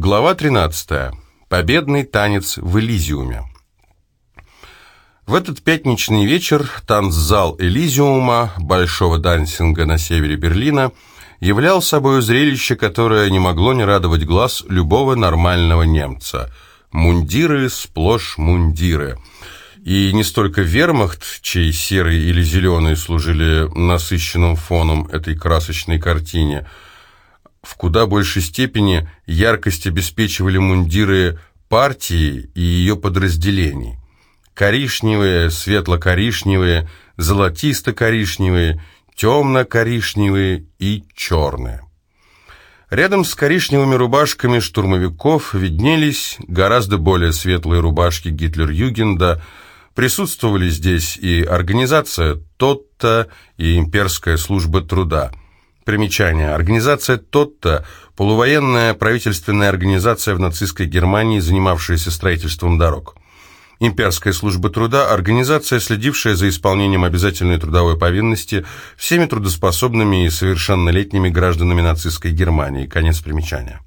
Глава 13. Победный танец в Элизиуме. В этот пятничный вечер танцзал Элизиума, большого дансинга на севере Берлина, являл собой зрелище, которое не могло не радовать глаз любого нормального немца. Мундиры, сплошь мундиры. И не столько вермахт, чей серый или зеленый служили насыщенным фоном этой красочной картине – в куда большей степени яркость обеспечивали мундиры партии и ее подразделений. Коричневые, светло-коричневые, золотисто-коричневые, темно-коричневые и черные. Рядом с коричневыми рубашками штурмовиков виднелись гораздо более светлые рубашки Гитлер-Югенда, присутствовали здесь и организация Тотта, и имперская служба труда – Примечание. Организация ТОТТО – полувоенная правительственная организация в нацистской Германии, занимавшаяся строительством дорог. Имперская служба труда – организация, следившая за исполнением обязательной трудовой повинности всеми трудоспособными и совершеннолетними гражданами нацистской Германии. Конец примечания.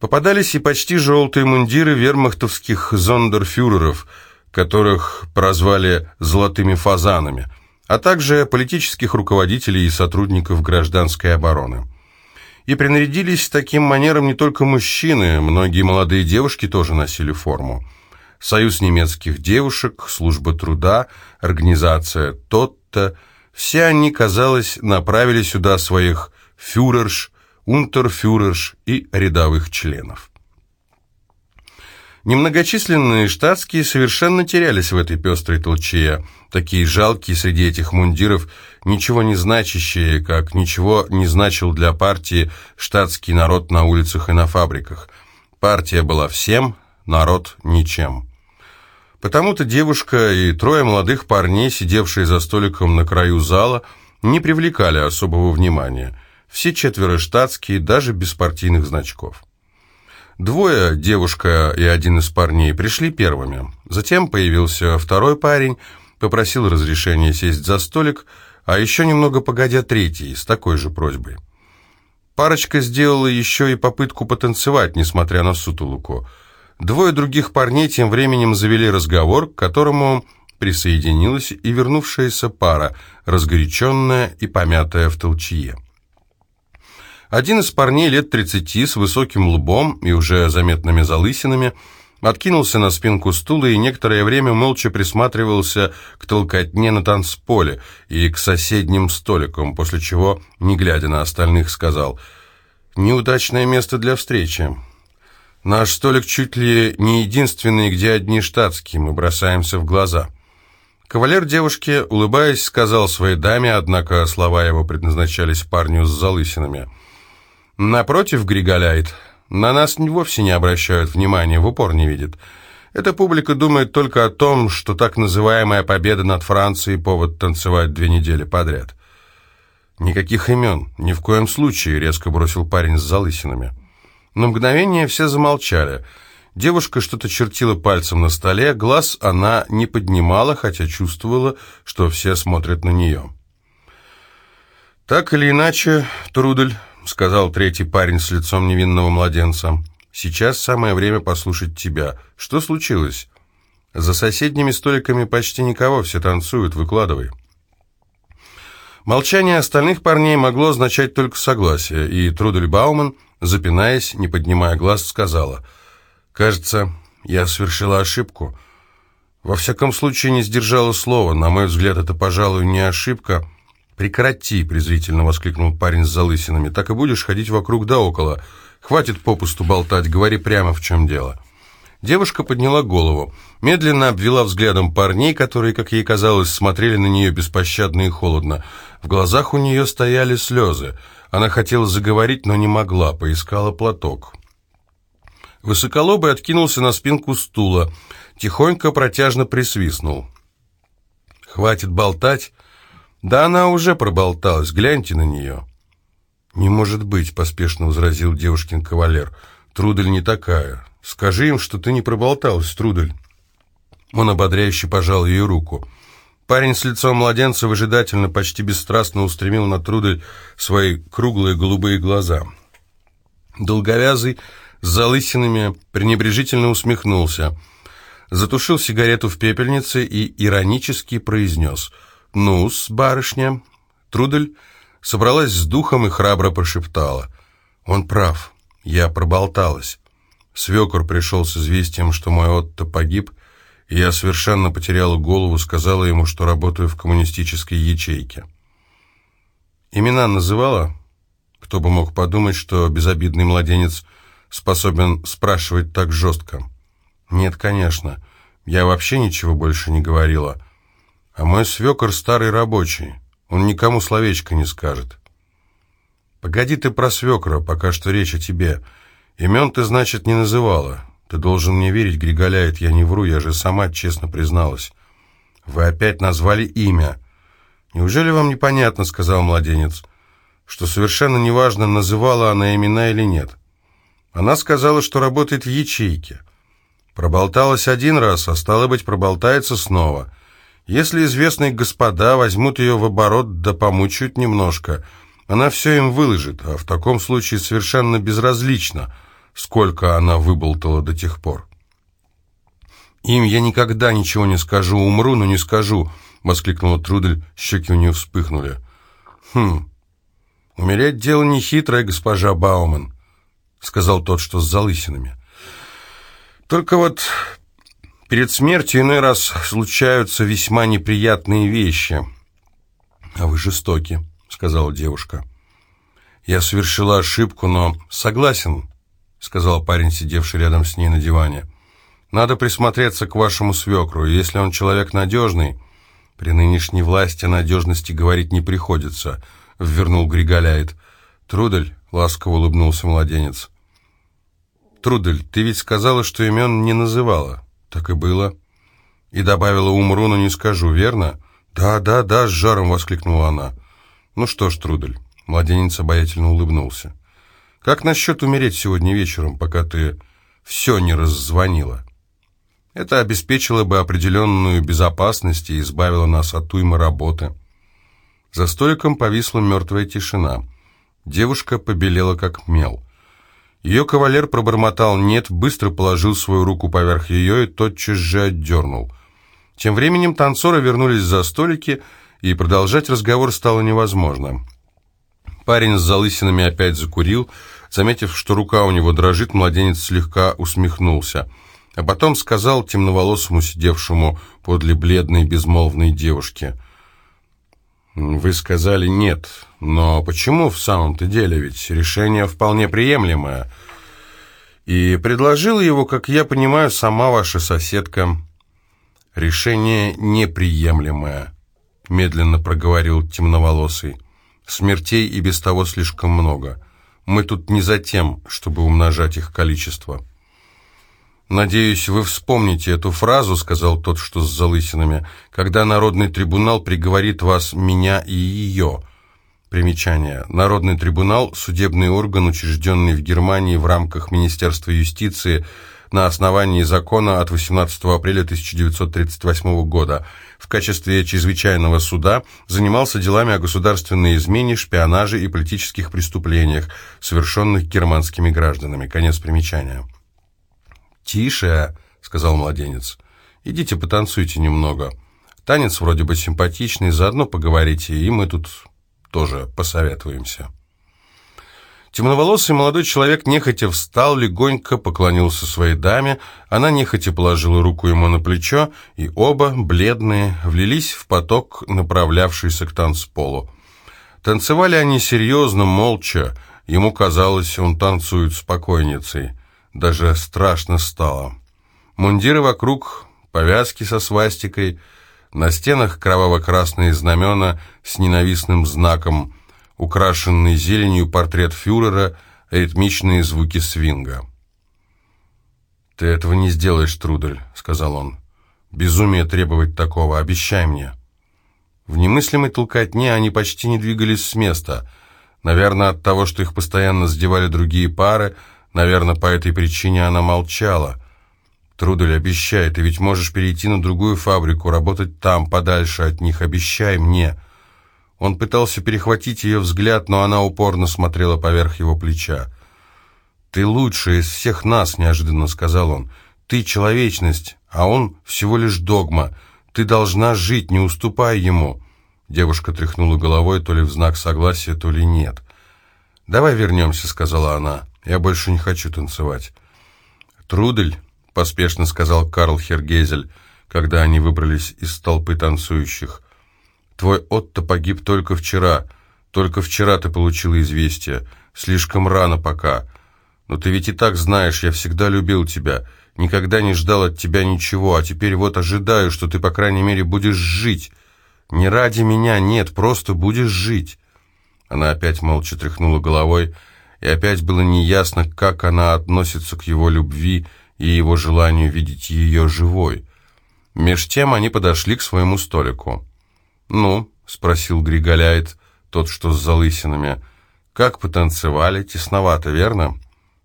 Попадались и почти желтые мундиры вермахтовских зондерфюреров, которых прозвали «золотыми фазанами», а также политических руководителей и сотрудников гражданской обороны. И принарядились таким манером не только мужчины, многие молодые девушки тоже носили форму. Союз немецких девушек, служба труда, организация «Тотто» – все они, казалось, направили сюда своих фюрерш, унтерфюрерш и рядовых членов. Немногочисленные штатские совершенно терялись в этой пестрой толчее, такие жалкие среди этих мундиров, ничего не значащие, как ничего не значил для партии штатский народ на улицах и на фабриках. Партия была всем, народ ничем. Потому-то девушка и трое молодых парней, сидевшие за столиком на краю зала, не привлекали особого внимания. Все четверо штатские, даже без партийных значков. Двое, девушка и один из парней, пришли первыми. Затем появился второй парень, попросил разрешения сесть за столик, а еще немного погодя третий, с такой же просьбой. Парочка сделала еще и попытку потанцевать, несмотря на сутулуку. Двое других парней тем временем завели разговор, к которому присоединилась и вернувшаяся пара, разгоряченная и помятая в толчье. Один из парней лет 30 с высоким лбом и уже заметными залысинами откинулся на спинку стула и некоторое время молча присматривался к толкотне на танцполе и к соседним столикам, после чего, не глядя на остальных, сказал «Неудачное место для встречи. Наш столик чуть ли не единственный, где одни штатские, мы бросаемся в глаза». Кавалер девушки, улыбаясь, сказал своей даме, однако слова его предназначались парню с залысинами – Напротив, Григоляет, на нас вовсе не обращают внимания, в упор не видят. Эта публика думает только о том, что так называемая победа над Францией – повод танцевать две недели подряд. «Никаких имен, ни в коем случае», – резко бросил парень с залысинами. На мгновение все замолчали. Девушка что-то чертила пальцем на столе, глаз она не поднимала, хотя чувствовала, что все смотрят на нее. «Так или иначе, Трудель», — сказал третий парень с лицом невинного младенца. «Сейчас самое время послушать тебя. Что случилось?» «За соседними столиками почти никого, все танцуют, выкладывай». Молчание остальных парней могло означать только согласие, и Трудель Бауман, запинаясь, не поднимая глаз, сказала, «Кажется, я совершила ошибку. Во всяком случае, не сдержала слова. На мой взгляд, это, пожалуй, не ошибка, «Прекрати!» — презрительно воскликнул парень с залысинами. «Так и будешь ходить вокруг да около. Хватит попусту болтать, говори прямо, в чем дело». Девушка подняла голову, медленно обвела взглядом парней, которые, как ей казалось, смотрели на нее беспощадно и холодно. В глазах у нее стояли слезы. Она хотела заговорить, но не могла, поискала платок. Высоколобый откинулся на спинку стула, тихонько протяжно присвистнул. «Хватит болтать!» «Да она уже проболталась, гляньте на нее». «Не может быть», — поспешно возразил девушкин кавалер. «Трудель не такая. Скажи им, что ты не проболталась, Трудель». Он ободряюще пожал ее руку. Парень с лицом младенца выжидательно, почти бесстрастно устремил на Трудель свои круглые голубые глаза. Долговязый, с залысинами, пренебрежительно усмехнулся, затушил сигарету в пепельнице и иронически произнес «Ну-с, барышня». Трудель собралась с духом и храбро прошептала «Он прав, я проболталась». Свекор пришел с известием, что мой Отто погиб, и я совершенно потеряла голову, сказала ему, что работаю в коммунистической ячейке. Имена называла? Кто бы мог подумать, что безобидный младенец способен спрашивать так жестко? Нет, конечно, я вообще ничего больше не говорила. А мой свекор старый рабочий, он никому словечко не скажет. Погоди ты про свекра, пока что речь о тебе — Имен ты, значит, не называла. Ты должен мне верить, Григоляет, я не вру, я же сама честно призналась. Вы опять назвали имя. Неужели вам непонятно, сказал младенец, что совершенно неважно, называла она имена или нет. Она сказала, что работает в ячейке. Проболталась один раз, а стало быть, проболтается снова. Если известные господа возьмут ее в оборот да помучают немножко, она все им выложит, а в таком случае совершенно безразлично – сколько она выболтала до тех пор. «Им я никогда ничего не скажу, умру, но не скажу», — воскликнула Трудель, щеки у нее вспыхнули. «Хм, умереть дело не хитрое, госпожа Бауман», — сказал тот, что с залысинами. «Только вот перед смертью иной раз случаются весьма неприятные вещи». «А вы жестоки», — сказала девушка. «Я совершила ошибку, но согласен, сказал парень, сидевший рядом с ней на диване. «Надо присмотреться к вашему свекру, если он человек надежный...» «При нынешней власти о надежности говорить не приходится», — ввернул Григоляет. «Трудель», — ласково улыбнулся младенец. «Трудель, ты ведь сказала, что имен не называла». «Так и было». И добавила «умру, но не скажу», верно? «Да, да, да», — с жаром воскликнула она. «Ну что ж, Трудель», — младенец обаятельно улыбнулся. Как насчет умереть сегодня вечером, пока ты все не раззвонила? Это обеспечило бы определенную безопасность и избавило нас от уймы работы. За столиком повисла мертвая тишина. Девушка побелела как мел. Ее кавалер пробормотал «нет», быстро положил свою руку поверх ее и тотчас же отдернул. Тем временем танцоры вернулись за столики, и продолжать разговор стало невозможно. Парень с залысинами опять закурил, Заметив, что рука у него дрожит, младенец слегка усмехнулся, а потом сказал темноволосому, сидевшему подле бледной безмолвной девушки, «Вы сказали нет, но почему в самом-то деле, ведь решение вполне приемлемое?» И предложила его, как я понимаю, сама ваша соседка. «Решение неприемлемое», — медленно проговорил темноволосый. «Смертей и без того слишком много». Мы тут не за тем, чтобы умножать их количество. «Надеюсь, вы вспомните эту фразу», — сказал тот, что с залысинами, «когда Народный трибунал приговорит вас, меня и ее». Примечание. Народный трибунал – судебный орган, учрежденный в Германии в рамках Министерства юстиции – на основании закона от 18 апреля 1938 года. В качестве чрезвычайного суда занимался делами о государственной измене, шпионаже и политических преступлениях, совершенных германскими гражданами. Конец примечания. «Тише», — сказал младенец. «Идите потанцуйте немного. Танец вроде бы симпатичный, заодно поговорите, и мы тут тоже посоветуемся». Темноволосый молодой человек нехотя встал, легонько поклонился своей даме, она нехотя положила руку ему на плечо, и оба, бледные, влились в поток, направлявшийся к танцполу. Танцевали они серьезно, молча, ему казалось, он танцует спокойницей. Даже страшно стало. Мундиры вокруг, повязки со свастикой, на стенах кроваво-красные знамена с ненавистным знаком – украшенный зеленью портрет фюрера, ритмичные звуки свинга. «Ты этого не сделаешь, Трудель», — сказал он. «Безумие требовать такого, обещай мне». В немыслимой толкотне они почти не двигались с места. Наверное, от того, что их постоянно сдевали другие пары, наверное, по этой причине она молчала. «Трудель, обещай, ты ведь можешь перейти на другую фабрику, работать там, подальше от них, обещай мне». Он пытался перехватить ее взгляд, но она упорно смотрела поверх его плеча. «Ты лучший из всех нас», — неожиданно сказал он. «Ты человечность, а он всего лишь догма. Ты должна жить, не уступай ему». Девушка тряхнула головой, то ли в знак согласия, то ли нет. «Давай вернемся», — сказала она. «Я больше не хочу танцевать». «Трудель», — поспешно сказал Карл Хергезель, когда они выбрались из толпы танцующих. «Твой Отто погиб только вчера. Только вчера ты получила известие. Слишком рано пока. Но ты ведь и так знаешь, я всегда любил тебя. Никогда не ждал от тебя ничего, а теперь вот ожидаю, что ты, по крайней мере, будешь жить. Не ради меня, нет, просто будешь жить». Она опять молча тряхнула головой, и опять было неясно, как она относится к его любви и его желанию видеть ее живой. Меж тем они подошли к своему столику. «Ну?» — спросил Григоляет, тот, что с залысинами. «Как потанцевали? Тесновато, верно?»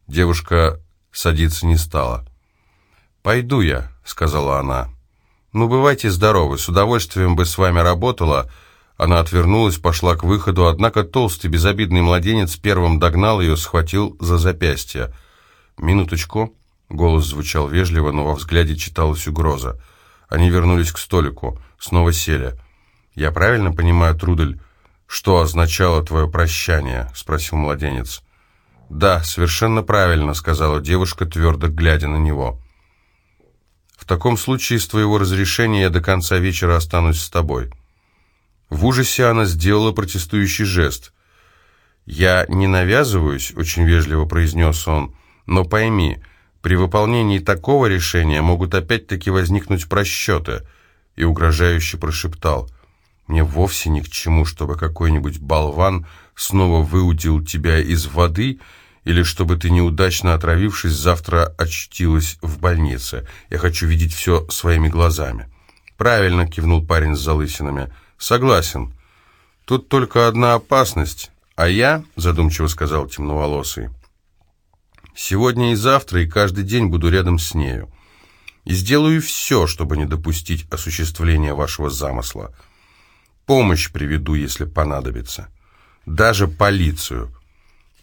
Девушка садиться не стала. «Пойду я», — сказала она. «Ну, бывайте здоровы, с удовольствием бы с вами работала». Она отвернулась, пошла к выходу, однако толстый, безобидный младенец первым догнал ее, схватил за запястье. «Минуточку», — голос звучал вежливо, но во взгляде читалась угроза. Они вернулись к столику, снова сели. «Я правильно понимаю, Трудель, что означало твое прощание?» — спросил младенец. «Да, совершенно правильно», — сказала девушка, твердо глядя на него. «В таком случае, с твоего разрешения, я до конца вечера останусь с тобой». В ужасе она сделала протестующий жест. «Я не навязываюсь», — очень вежливо произнес он, — «но пойми, при выполнении такого решения могут опять-таки возникнуть просчеты», и угрожающе прошептал, «Мне вовсе ни к чему, чтобы какой-нибудь болван снова выудил тебя из воды или чтобы ты, неудачно отравившись, завтра очтилась в больнице. Я хочу видеть все своими глазами». «Правильно», — кивнул парень с залысинами, — «согласен. Тут только одна опасность, а я», — задумчиво сказал темноволосый, — «сегодня и завтра и каждый день буду рядом с нею. И сделаю все, чтобы не допустить осуществления вашего замысла. Помощь приведу, если понадобится. Даже полицию».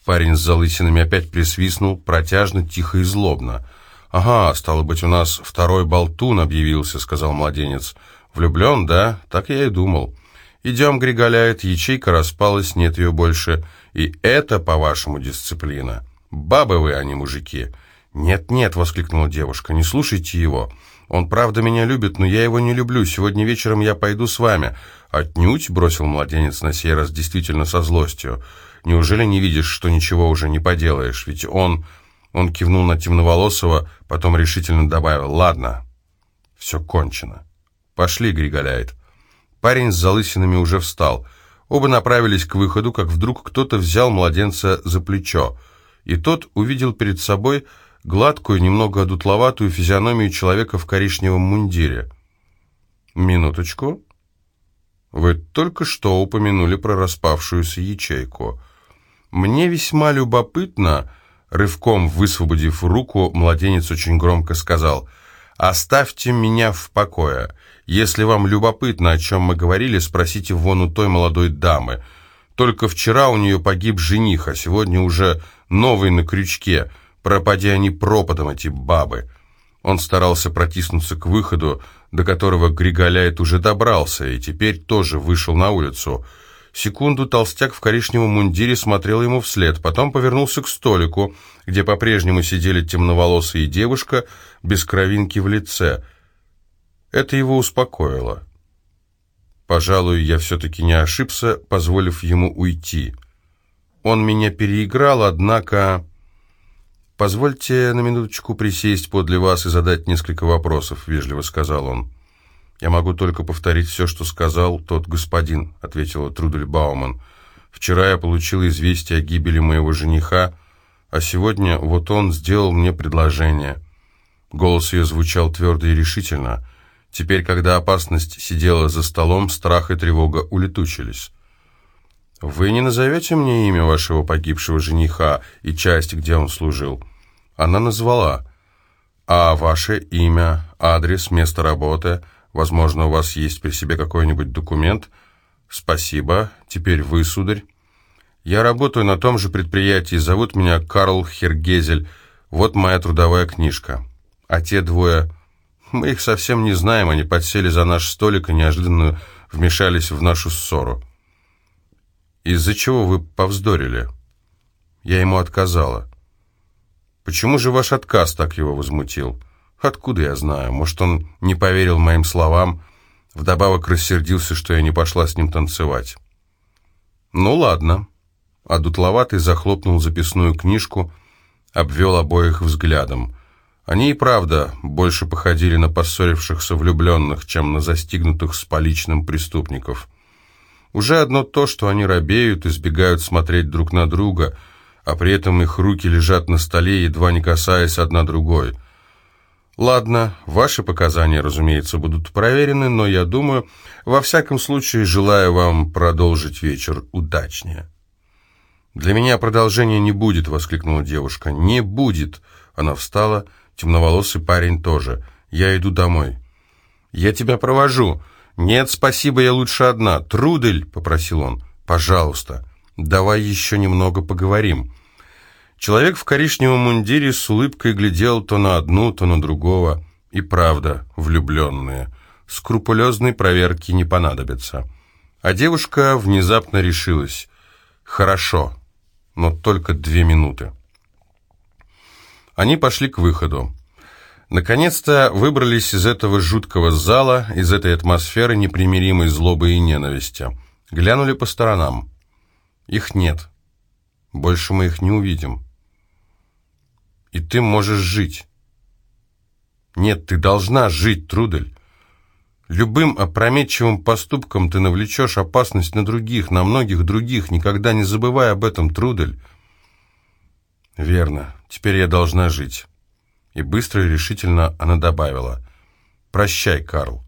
Парень с залысинами опять присвистнул, протяжно, тихо и злобно. «Ага, стало быть, у нас второй болтун объявился», — сказал младенец. «Влюблен, да? Так я и думал. Идем, Григоляет, ячейка распалась, нет ее больше. И это, по-вашему, дисциплина. Бабы вы, а не мужики». «Нет-нет», — воскликнула девушка, — «не слушайте его. Он правда меня любит, но я его не люблю. Сегодня вечером я пойду с вами». «Отнюдь», — бросил младенец на сей раз действительно со злостью. Неужели не видишь, что ничего уже не поделаешь? Ведь он...» Он кивнул на темноволосого, потом решительно добавил «Ладно, все кончено. Пошли, Григоляет». Парень с залысинами уже встал. Оба направились к выходу, как вдруг кто-то взял младенца за плечо, и тот увидел перед собой гладкую, немного одутловатую физиономию человека в коричневом мундире. «Минуточку. Вы только что упомянули про распавшуюся ячейку». «Мне весьма любопытно», — рывком высвободив руку, младенец очень громко сказал, «Оставьте меня в покое. Если вам любопытно, о чем мы говорили, спросите вон у той молодой дамы. Только вчера у нее погиб жених, а сегодня уже новый на крючке. Пропади они пропадом, эти бабы». Он старался протиснуться к выходу, до которого Григоляет уже добрался, и теперь тоже вышел на улицу. Секунду толстяк в коричневом мундире смотрел ему вслед, потом повернулся к столику, где по-прежнему сидели темноволосая девушка без кровинки в лице. Это его успокоило. Пожалуй, я все-таки не ошибся, позволив ему уйти. Он меня переиграл, однако... «Позвольте на минуточку присесть подле вас и задать несколько вопросов», — вежливо сказал он. «Я могу только повторить все, что сказал тот господин», — ответила Трудель Бауман. «Вчера я получил известие о гибели моего жениха, а сегодня вот он сделал мне предложение». Голос ее звучал твердо и решительно. Теперь, когда опасность сидела за столом, страх и тревога улетучились. «Вы не назовете мне имя вашего погибшего жениха и часть, где он служил?» Она назвала. «А ваше имя, адрес, место работы...» Возможно, у вас есть при себе какой-нибудь документ? Спасибо. Теперь вы, сударь. Я работаю на том же предприятии, зовут меня Карл Хергезель. Вот моя трудовая книжка. А те двое... Мы их совсем не знаем, они подсели за наш столик и неожиданно вмешались в нашу ссору. Из-за чего вы повздорили? Я ему отказала. Почему же ваш отказ так его возмутил? Откуда я знаю? Может, он не поверил моим словам, вдобавок рассердился, что я не пошла с ним танцевать. Ну ладно. А дутловатый захлопнул записную книжку, обвел обоих взглядом. Они и правда больше походили на поссорившихся влюбленных, чем на застигнутых с поличным преступников. Уже одно то, что они робеют, избегают смотреть друг на друга, а при этом их руки лежат на столе, едва не касаясь одна другой. Ладно, ваши показания, разумеется, будут проверены, но я думаю, во всяком случае, желаю вам продолжить вечер удачнее. «Для меня продолжения не будет», — воскликнула девушка. «Не будет!» Она встала, темноволосый парень тоже. «Я иду домой». «Я тебя провожу». «Нет, спасибо, я лучше одна». «Трудель», — попросил он, — «пожалуйста, давай еще немного поговорим». Человек в коричневом мундире с улыбкой глядел то на одну, то на другого. И правда, влюбленные. Скрупулезной проверки не понадобится. А девушка внезапно решилась. «Хорошо» но только две минуты. Они пошли к выходу. Наконец-то выбрались из этого жуткого зала, из этой атмосферы непримиримой злобы и ненависти. Глянули по сторонам. Их нет. Больше мы их не увидим. И ты можешь жить. Нет, ты должна жить, Трудель. Любым опрометчивым поступком ты навлечешь опасность на других, на многих других. Никогда не забывай об этом, Трудель. Верно. Теперь я должна жить. И быстро и решительно она добавила. Прощай, Карл.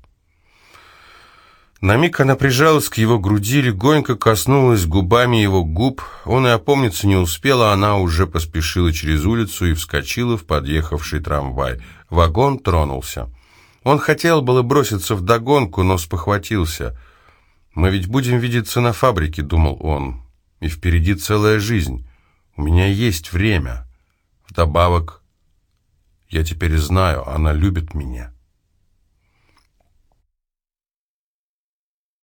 На миг она прижалась к его груди, легонько коснулась губами его губ. Он и опомниться не успел, а она уже поспешила через улицу и вскочила в подъехавший трамвай. Вагон тронулся. Он хотел было броситься в догонку, но спохватился. «Мы ведь будем видеться на фабрике», — думал он. «И впереди целая жизнь. У меня есть время. Вдобавок, я теперь знаю, она любит меня».